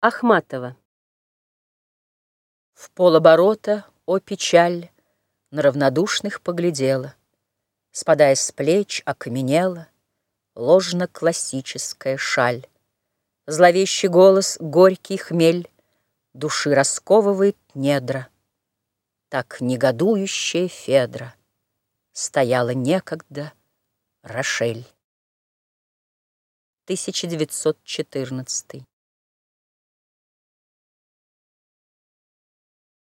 Ахматова В полоборота, о печаль, На равнодушных поглядела, Спадая с плеч, окаменела Ложно-классическая шаль. Зловещий голос, горький хмель Души расковывает недра. Так негодующая Федра Стояла некогда Рошель. 1914